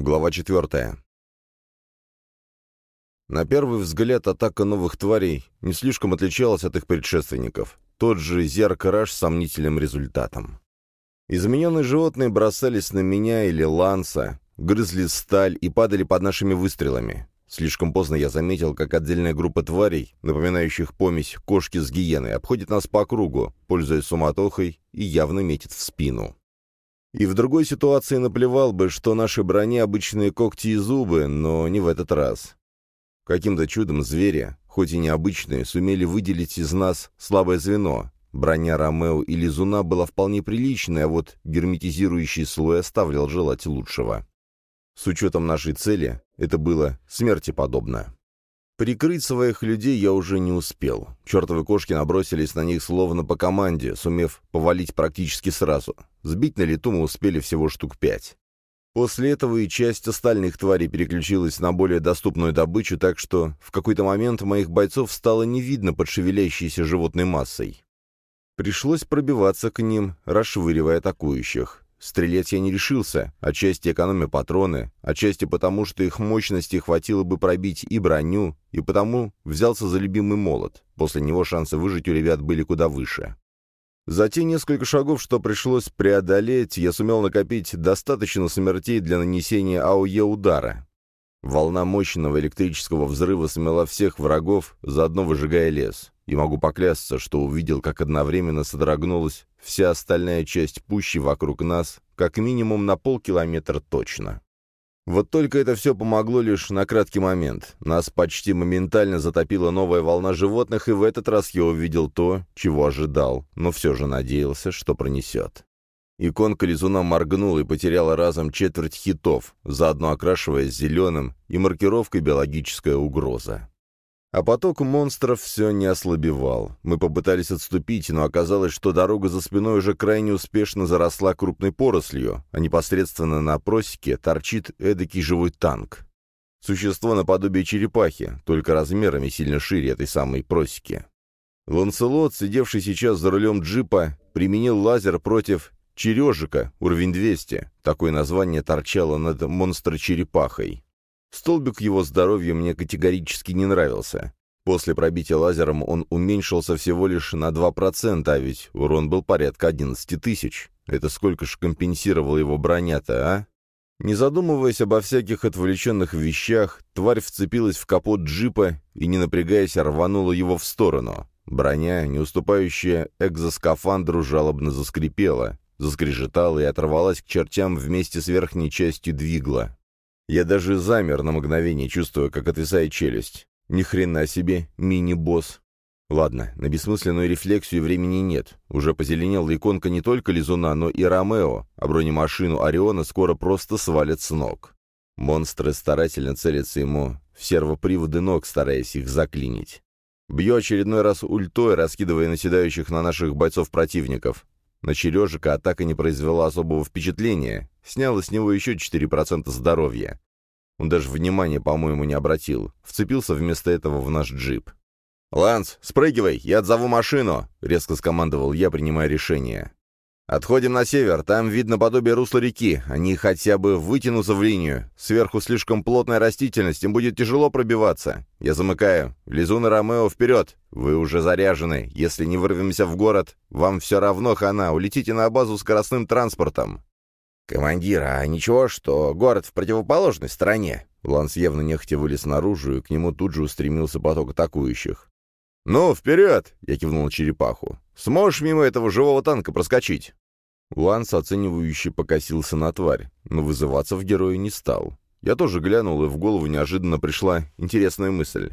Глава четвертая. На первый взгляд атака новых тварей не слишком отличалась от их предшественников. Тот же зеркараж с сомнительным результатом. Измененные животные бросались на меня или Ланса, грызли сталь и падали под нашими выстрелами. Слишком поздно я заметил, как отдельная группа тварей, напоминающих помесь кошки с гиеной, обходит нас по кругу, пользуясь суматохой и явно метит в спину. И в другой ситуации наплевал бы, что наши брони обычные когти и зубы, но не в этот раз. Каким-то чудом звери, хоть и необычные, сумели выделить из нас слабое звено. Броня Ромео и Лизуна была вполне приличной, а вот герметизирующий слой оставлял желать лучшего. С учетом нашей цели, это было смерти подобно. Прикрыть своих людей я уже не успел. Чертовы кошки набросились на них словно по команде, сумев повалить практически сразу. Сбить на лету мы успели всего штук пять. После этого и часть остальных тварей переключилась на более доступную добычу, так что в какой-то момент моих бойцов стало не видно под шевелящейся животной массой. Пришлось пробиваться к ним, расшвыривая атакующих. Стрелять я не решился, отчасти экономя патроны, отчасти потому, что их мощности хватило бы пробить и броню, и потому взялся за любимый молот. После него шансы выжить у ребят были куда выше. За те несколько шагов, что пришлось преодолеть, я сумел накопить достаточно смертей для нанесения АОЕ удара. Волна мощного электрического взрыва смела всех врагов, заодно выжигая лес и могу поклясться, что увидел, как одновременно содрогнулась вся остальная часть пущи вокруг нас, как минимум на полкилометра точно. Вот только это все помогло лишь на краткий момент. Нас почти моментально затопила новая волна животных, и в этот раз я увидел то, чего ожидал, но все же надеялся, что пронесет. Иконка лизуна моргнула и потеряла разом четверть хитов, заодно окрашиваясь зеленым и маркировкой «Биологическая угроза». А поток монстров все не ослабевал. Мы попытались отступить, но оказалось, что дорога за спиной уже крайне успешно заросла крупной порослью, а непосредственно на просеке торчит эдакий живой танк. Существо наподобие черепахи, только размерами сильно шире этой самой просеки. Ланселот, сидевший сейчас за рулем джипа, применил лазер против чережика, уровень 200. Такое название торчало над монстр-черепахой. Столбик его здоровья мне категорически не нравился. После пробития лазером он уменьшился всего лишь на 2%, а ведь урон был порядка 11 тысяч. Это сколько ж компенсировала его броня-то, а? Не задумываясь обо всяких отвлеченных вещах, тварь вцепилась в капот джипа и, не напрягаясь, рванула его в сторону. Броня, не уступающая экзоскафандру, жалобно заскрипела, заскрежетала и оторвалась к чертям вместе с верхней частью двигла. Я даже замер на мгновение, чувствуя, как отвисает челюсть. Ни хрена себе, мини-босс. Ладно, на бессмысленную рефлексию времени нет. Уже позеленела иконка не только Лизуна, но и Ромео, а бронемашину Ориона скоро просто свалят с ног. Монстры старательно целятся ему в сервоприводы ног, стараясь их заклинить. Бью очередной раз ультой, раскидывая наседающих на наших бойцов противников. На Чережика атака не произвела особого впечатления, сняла с него еще 4% здоровья. Он даже внимания, по-моему, не обратил, вцепился вместо этого в наш джип. «Ланс, спрыгивай, я отзову машину!» — резко скомандовал я, принимая решение. «Отходим на север, там видно подобие русла реки, они хотя бы вытянутся в линию. Сверху слишком плотная растительность, им будет тяжело пробиваться. Я замыкаю. Лизун и Ромео вперед! Вы уже заряжены. Если не вырвемся в город, вам все равно хана, улетите на базу скоростным транспортом». «Командир, а ничего, что город в противоположной стороне?» Ланс явно нехотя вылез наружу, и к нему тут же устремился поток атакующих. «Ну, вперед!» — я кивнул черепаху. «Сможешь мимо этого живого танка проскочить?» Ланс оценивающе покосился на тварь, но вызываться в героя не стал. Я тоже глянул, и в голову неожиданно пришла интересная мысль.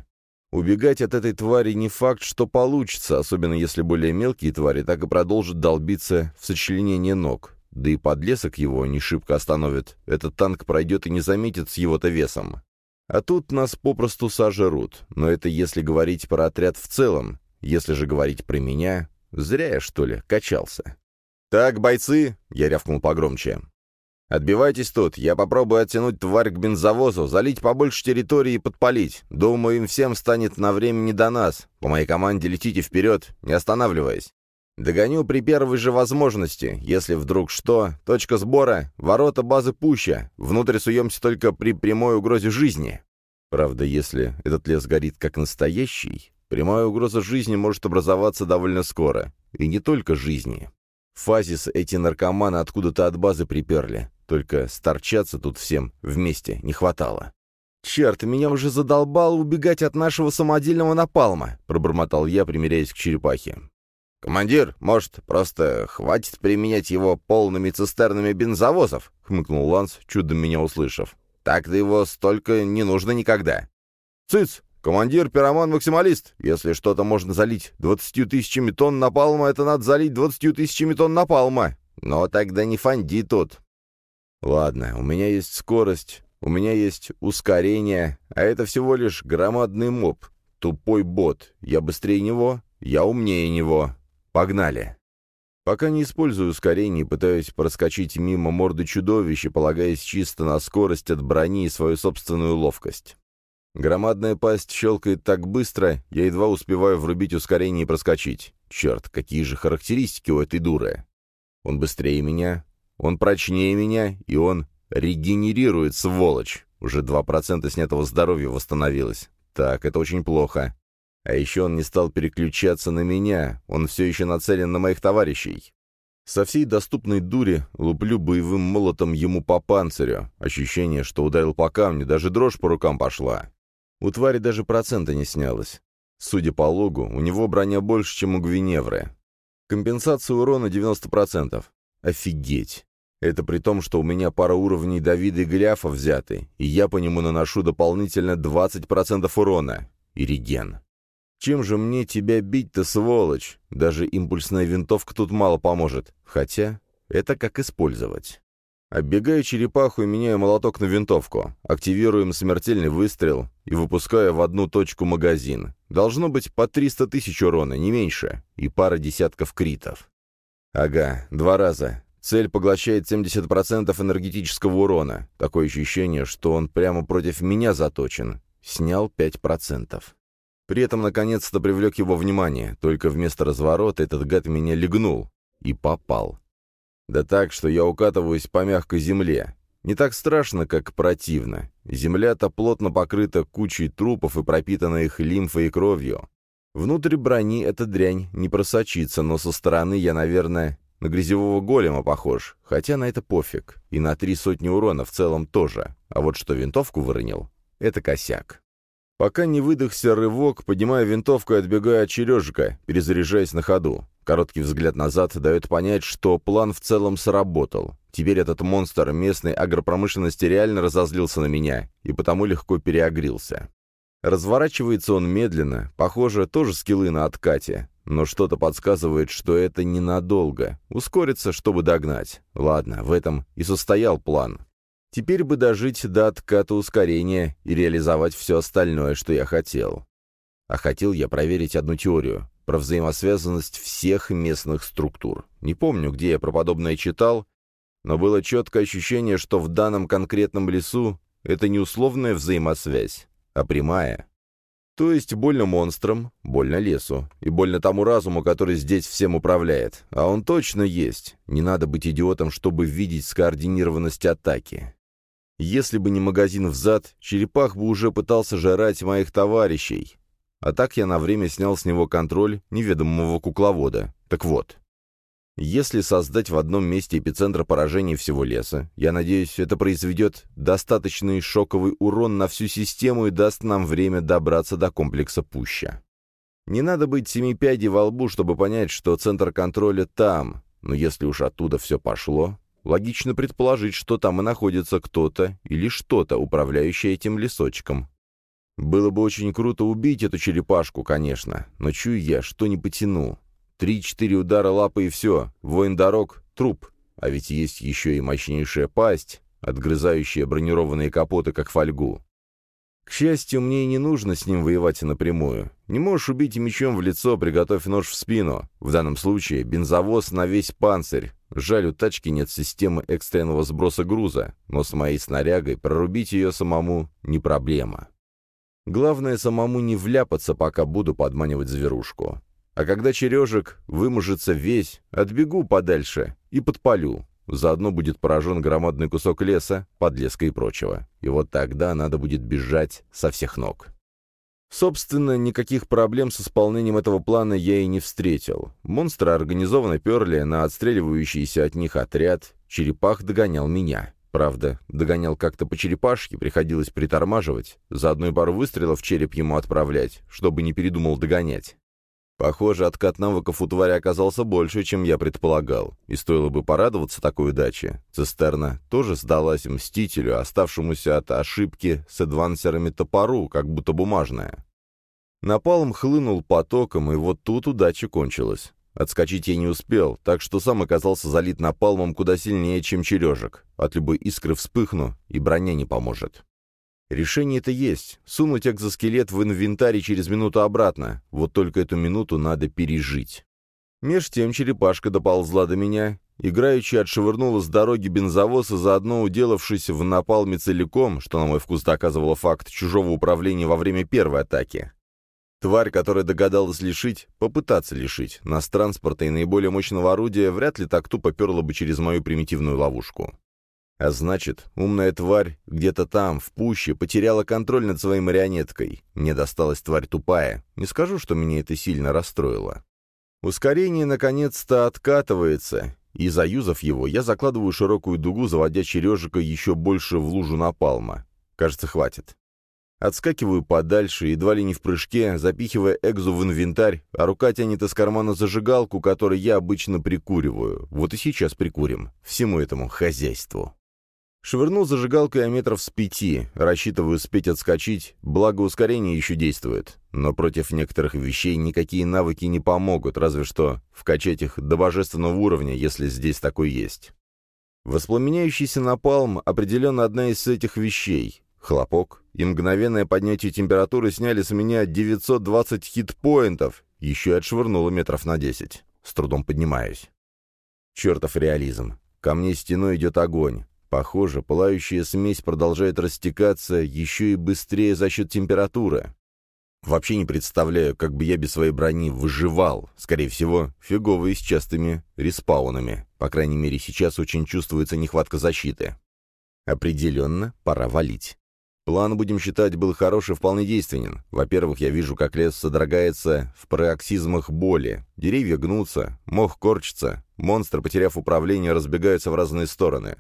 Убегать от этой твари не факт, что получится, особенно если более мелкие твари так и продолжат долбиться в сочленение ног. Да и подлесок его не шибко остановит. Этот танк пройдет и не заметит с его-то весом. А тут нас попросту сожрут. Но это если говорить про отряд в целом. Если же говорить про меня, зря я, что ли, качался. «Так, бойцы!» — я рявкнул погромче. «Отбивайтесь тут, я попробую оттянуть тварь к бензовозу, залить побольше территории и подпалить. Думаю, им всем станет на время не до нас. По моей команде летите вперед, не останавливаясь. Догоню при первой же возможности. Если вдруг что, точка сбора — ворота базы пуща. Внутрь суемся только при прямой угрозе жизни. Правда, если этот лес горит как настоящий, прямая угроза жизни может образоваться довольно скоро. И не только жизни. Фазис эти наркоманы откуда-то от базы приперли. Только сторчаться тут всем вместе не хватало. «Черт, меня уже задолбало убегать от нашего самодельного напалма», — пробормотал я, примиряясь к черепахе. «Командир, может, просто хватит применять его полными цистернами бензовозов?» — хмыкнул Ланс, чудом меня услышав. «Так-то его столько не нужно никогда». «Цыц! Командир, пироман-максималист! Если что-то можно залить двадцатью тысячами тонн напалма, это надо залить двадцатью тысячами тонн напалма. Но тогда не фонди тут». «Ладно, у меня есть скорость, у меня есть ускорение, а это всего лишь громадный моб, тупой бот. Я быстрее него, я умнее него. Погнали. Пока не использую ускорение пытаюсь проскочить мимо морды чудовища, полагаясь чисто на скорость от брони и свою собственную ловкость. Громадная пасть щелкает так быстро, я едва успеваю врубить ускорение и проскочить. Черт, какие же характеристики у этой дуры. Он быстрее меня, он прочнее меня, и он регенерирует, сволочь. Уже 2% снятого здоровья восстановилось. Так, это очень плохо. А еще он не стал переключаться на меня, он все еще нацелен на моих товарищей. Со всей доступной дури луплю боевым молотом ему по панцирю. Ощущение, что ударил по камню, даже дрожь по рукам пошла. У твари даже процента не снялось. Судя по логу, у него броня больше, чем у Гвиневры. Компенсация урона 90%. Офигеть. Это при том, что у меня пара уровней Давида и Голиафа взяты, и я по нему наношу дополнительно 20% урона. И реген. Чем же мне тебя бить-то, сволочь? Даже импульсная винтовка тут мало поможет. Хотя, это как использовать. Оббегаю черепаху и меняю молоток на винтовку. Активируем смертельный выстрел и выпускаю в одну точку магазин. Должно быть по 300 тысяч урона, не меньше, и пара десятков критов. Ага, два раза. Цель поглощает 70% энергетического урона. Такое ощущение, что он прямо против меня заточен. Снял 5%. При этом, наконец-то, привлек его внимание, только вместо разворота этот гад меня легнул. И попал. Да так, что я укатываюсь по мягкой земле. Не так страшно, как противно. Земля-то плотно покрыта кучей трупов и пропитана их лимфой и кровью. Внутрь брони эта дрянь не просочится, но со стороны я, наверное, на грязевого голема похож, хотя на это пофиг. И на три сотни урона в целом тоже. А вот что винтовку выронил — это косяк. Пока не выдохся рывок, поднимая винтовку и отбегая от чережика, перезаряжаясь на ходу. Короткий взгляд назад дает понять, что план в целом сработал. Теперь этот монстр местной агропромышленности реально разозлился на меня и потому легко переогрился. Разворачивается он медленно, похоже, тоже скиллы на откате, но что-то подсказывает, что это ненадолго. Ускорится, чтобы догнать. Ладно, в этом и состоял план. Теперь бы дожить до отката ускорения и реализовать все остальное, что я хотел. А хотел я проверить одну теорию про взаимосвязанность всех местных структур. Не помню, где я про подобное читал, но было четкое ощущение, что в данном конкретном лесу это не условная взаимосвязь, а прямая. То есть больно монстрам, больно лесу, и больно тому разуму, который здесь всем управляет. А он точно есть. Не надо быть идиотом, чтобы видеть скоординированность атаки. Если бы не магазин взад, черепах бы уже пытался жрать моих товарищей. А так я на время снял с него контроль неведомого кукловода. Так вот, если создать в одном месте эпицентр поражения всего леса, я надеюсь, это произведет достаточный шоковый урон на всю систему и даст нам время добраться до комплекса пуща. Не надо быть семипядей во лбу, чтобы понять, что центр контроля там, но если уж оттуда все пошло, Логично предположить, что там и находится кто-то или что-то, управляющее этим лесочком. Было бы очень круто убить эту черепашку, конечно, но чую я, что не потяну. Три-четыре удара лапы и все, воин дорог — труп. А ведь есть еще и мощнейшая пасть, отгрызающая бронированные капоты, как фольгу. К счастью, мне и не нужно с ним воевать напрямую. Не можешь убить мечом в лицо, приготовь нож в спину. В данном случае бензовоз на весь панцирь. Жаль, у тачки нет системы экстренного сброса груза, но с моей снарягой прорубить ее самому не проблема. Главное, самому не вляпаться, пока буду подманивать зверушку. А когда чережек вымужется весь, отбегу подальше и подпалю. Заодно будет поражен громадный кусок леса, подлеска и прочего. И вот тогда надо будет бежать со всех ног. Собственно, никаких проблем с исполнением этого плана я и не встретил. Монстры организованно перли на отстреливающийся от них отряд, черепах догонял меня. Правда, догонял как-то по черепашке, приходилось притормаживать, заодно и пару выстрелов в череп ему отправлять, чтобы не передумал догонять. Похоже, откат навыков у твари оказался больше, чем я предполагал, и стоило бы порадоваться такой удаче. Цистерна тоже сдалась Мстителю, оставшемуся от ошибки с адвансерами топору, как будто бумажная. Напалм хлынул потоком, и вот тут удача кончилась. Отскочить я не успел, так что сам оказался залит напалмом куда сильнее, чем чережек. От любой искры вспыхну, и броня не поможет. Решение-то есть. Сунуть экзоскелет в инвентарь через минуту обратно. Вот только эту минуту надо пережить. Меж тем черепашка доползла до меня, играючи отшвырнула с дороги бензовоз и заодно уделавшись в напалме целиком, что, на мой вкус, доказывало факт чужого управления во время первой атаки. Тварь, которая догадалась лишить, попытаться лишить, нас транспорта и наиболее мощного орудия, вряд ли так тупо перла бы через мою примитивную ловушку. А значит, умная тварь где-то там, в пуще, потеряла контроль над своей марионеткой. Мне досталась тварь тупая. Не скажу, что меня это сильно расстроило. Ускорение наконец-то откатывается, и, заюзав его, я закладываю широкую дугу, заводя чережика еще больше в лужу напалма. Кажется, хватит. Отскакиваю подальше, едва ли не в прыжке, запихивая экзу в инвентарь, а рука тянет из кармана зажигалку, которой я обычно прикуриваю. Вот и сейчас прикурим. Всему этому хозяйству. Швырнул зажигалкой о метров с пяти, рассчитываю успеть отскочить, благо ускорение еще действует. Но против некоторых вещей никакие навыки не помогут, разве что вкачать их до божественного уровня, если здесь такой есть. Воспламеняющийся напалм определенно одна из этих вещей. Хлопок и мгновенное поднятие температуры сняли с меня 920 хитпоинтов, еще и отшвырнуло метров на 10. С трудом поднимаюсь. Чертов реализм. Ко мне стеной идет огонь. Похоже, пылающая смесь продолжает растекаться еще и быстрее за счет температуры. Вообще не представляю, как бы я без своей брони выживал. Скорее всего, фигово и с частыми респаунами. По крайней мере, сейчас очень чувствуется нехватка защиты. Определенно, пора валить. План, будем считать, был хороший и вполне действенен. Во-первых, я вижу, как лес содрогается в пароксизмах боли. Деревья гнутся, мох корчится, монстры, потеряв управление, разбегаются в разные стороны.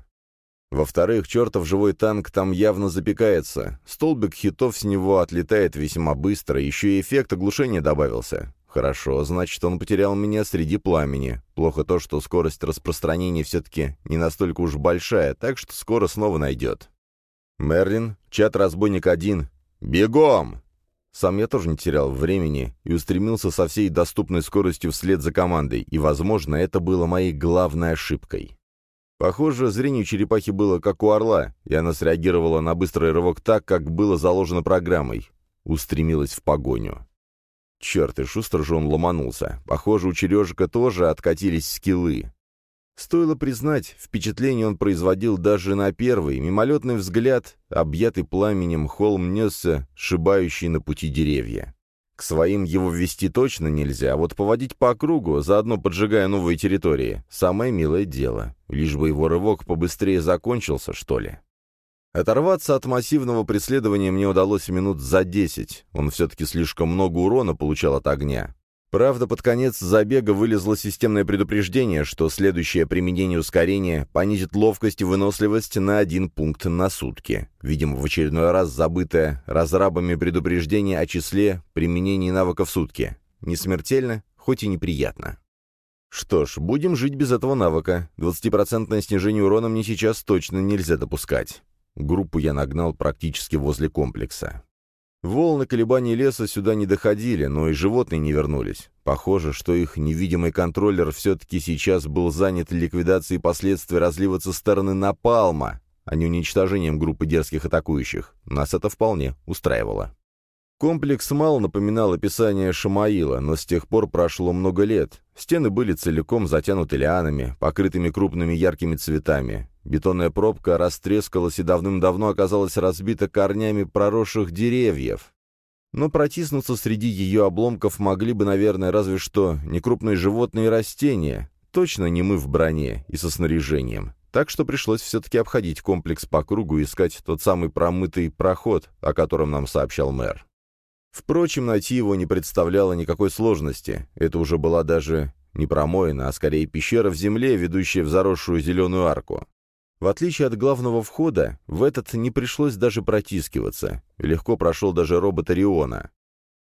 Во-вторых, чертов живой танк там явно запекается. Столбик хитов с него отлетает весьма быстро, еще и эффект оглушения добавился. Хорошо, значит, он потерял меня среди пламени. Плохо то, что скорость распространения все-таки не настолько уж большая, так что скоро снова найдет. Мерлин, чат разбойник один. Бегом! Сам я тоже не терял времени и устремился со всей доступной скоростью вслед за командой, и, возможно, это было моей главной ошибкой. Похоже, зрение черепахи было как у орла, и она среагировала на быстрый рывок так, как было заложено программой. Устремилась в погоню. Черт, и шустро же он ломанулся. Похоже, у чережика тоже откатились скиллы. Стоило признать, впечатление он производил даже на первый, мимолетный взгляд, объятый пламенем холм несся, шибающий на пути деревья. К своим его ввести точно нельзя, а вот поводить по кругу, заодно поджигая новые территории, самое милое дело. Лишь бы его рывок побыстрее закончился, что ли. Оторваться от массивного преследования мне удалось минут за десять. Он все-таки слишком много урона получал от огня. Правда, под конец забега вылезло системное предупреждение, что следующее применение ускорения понизит ловкость и выносливость на один пункт на сутки. Видимо, в очередной раз забытое разрабами предупреждение о числе применений навыков в сутки. Не смертельно, хоть и неприятно. Что ж, будем жить без этого навыка. 20% снижение урона мне сейчас точно нельзя допускать. Группу я нагнал практически возле комплекса. Волны колебаний леса сюда не доходили, но и животные не вернулись. Похоже, что их невидимый контроллер все-таки сейчас был занят ликвидацией последствий разлива цистерны Напалма, а не уничтожением группы дерзких атакующих. Нас это вполне устраивало. Комплекс мало напоминал описание Шамаила, но с тех пор прошло много лет. Стены были целиком затянуты лианами, покрытыми крупными яркими цветами. Бетонная пробка растрескалась и давным-давно оказалась разбита корнями проросших деревьев. но протиснуться среди ее обломков могли бы, наверное, разве что некрупные животные и растения, точно не мы в броне и со снаряжением. Так что пришлось все-таки обходить комплекс по кругу и искать тот самый промытый проход, о котором нам сообщал мэр. Впрочем, найти его не представляло никакой сложности. Это уже была даже не промоина, а скорее пещера в земле, ведущая в заросшую зеленую арку. В отличие от главного входа, в этот не пришлось даже протискиваться. Легко прошел даже робот Ориона.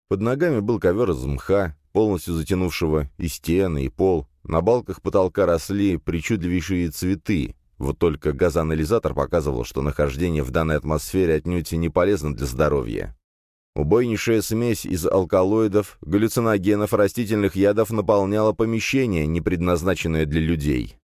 Под ногами был ковер из мха, полностью затянувшего и стены, и пол. На балках потолка росли причудливейшие цветы. Вот только газоанализатор показывал, что нахождение в данной атмосфере отнюдь не полезно для здоровья. Убойнейшая смесь из алкалоидов, галлюциногенов, растительных ядов наполняла помещение, не предназначенное для людей.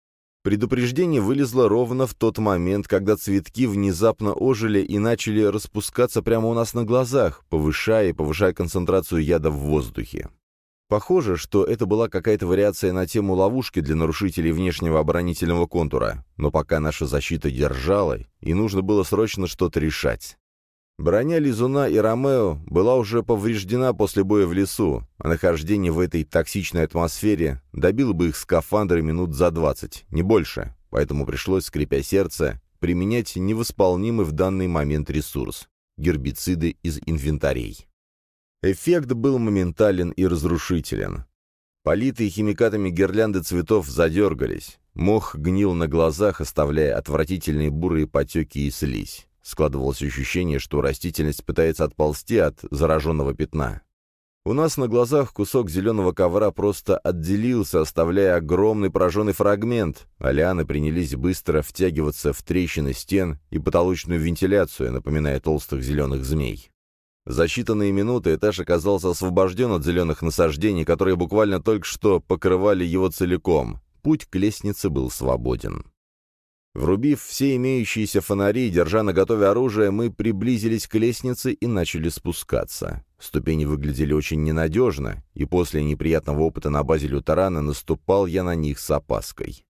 Предупреждение вылезло ровно в тот момент, когда цветки внезапно ожили и начали распускаться прямо у нас на глазах, повышая и повышая концентрацию яда в воздухе. Похоже, что это была какая-то вариация на тему ловушки для нарушителей внешнего оборонительного контура, но пока наша защита держала, и нужно было срочно что-то решать. Броня Лизуна и Ромео была уже повреждена после боя в лесу, а нахождение в этой токсичной атмосфере добило бы их скафандры минут за двадцать, не больше, поэтому пришлось, скрипя сердце, применять невосполнимый в данный момент ресурс – гербициды из инвентарей. Эффект был моментален и разрушителен. Политые химикатами гирлянды цветов задергались, мох гнил на глазах, оставляя отвратительные бурые потеки и слизь. Складывалось ощущение, что растительность пытается отползти от зараженного пятна. У нас на глазах кусок зеленого ковра просто отделился, оставляя огромный пораженный фрагмент, а лианы принялись быстро втягиваться в трещины стен и потолочную вентиляцию, напоминая толстых зеленых змей. За считанные минуты этаж оказался освобожден от зеленых насаждений, которые буквально только что покрывали его целиком. Путь к лестнице был свободен. Врубив все имеющиеся фонари, держа на готове оружие, мы приблизились к лестнице и начали спускаться. Ступени выглядели очень ненадежно, и после неприятного опыта на базе лютерана наступал я на них с опаской.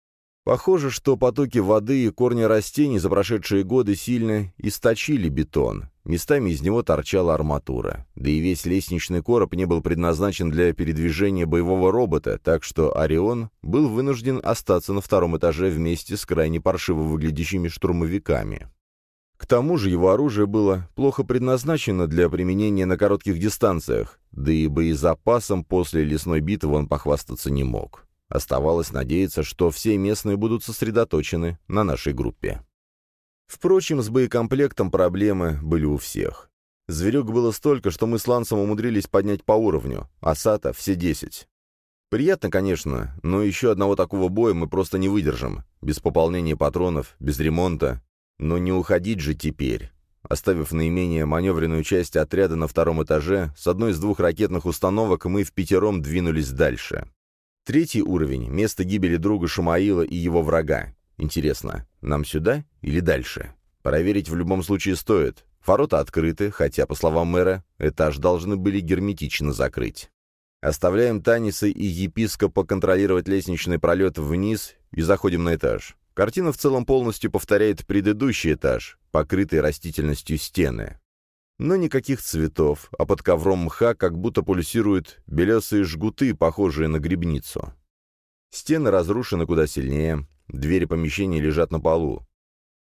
Похоже, что потоки воды и корни растений за прошедшие годы сильно источили бетон. Местами из него торчала арматура. Да и весь лестничный короб не был предназначен для передвижения боевого робота, так что Орион был вынужден остаться на втором этаже вместе с крайне паршиво выглядящими штурмовиками. К тому же его оружие было плохо предназначено для применения на коротких дистанциях, да и боезапасом после лесной битвы он похвастаться не мог. Оставалось надеяться, что все местные будут сосредоточены на нашей группе. Впрочем, с боекомплектом проблемы были у всех. Зверек было столько, что мы с Лансом умудрились поднять по уровню, а Сата — все десять. Приятно, конечно, но еще одного такого боя мы просто не выдержим. Без пополнения патронов, без ремонта. Но не уходить же теперь. Оставив наименее маневренную часть отряда на втором этаже, с одной из двух ракетных установок мы в пятером двинулись дальше. Третий уровень — место гибели друга Шамаила и его врага. Интересно, нам сюда или дальше? Проверить в любом случае стоит. Ворота открыты, хотя, по словам мэра, этаж должны были герметично закрыть. Оставляем Таниса и епископа контролировать лестничный пролет вниз и заходим на этаж. Картина в целом полностью повторяет предыдущий этаж, покрытый растительностью стены но никаких цветов, а под ковром мха как будто пульсируют белесые жгуты, похожие на грибницу. Стены разрушены куда сильнее, двери помещений лежат на полу.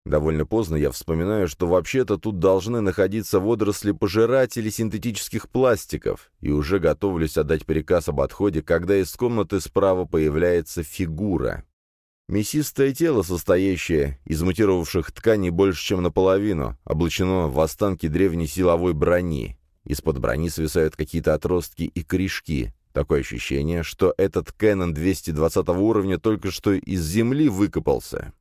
Довольно поздно я вспоминаю, что вообще-то тут должны находиться водоросли-пожиратели синтетических пластиков, и уже готовлюсь отдать приказ об отходе, когда из комнаты справа появляется фигура. Мясистое тело, состоящее из мутировавших тканей больше, чем наполовину, облачено в останки древней силовой брони. Из-под брони свисают какие-то отростки и корешки. Такое ощущение, что этот Кэнон 220 уровня только что из земли выкопался.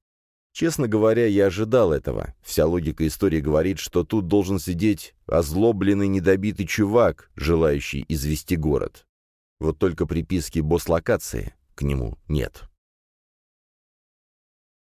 Честно говоря, я ожидал этого. Вся логика истории говорит, что тут должен сидеть озлобленный недобитый чувак, желающий извести город. Вот только приписки босс-локации к нему нет.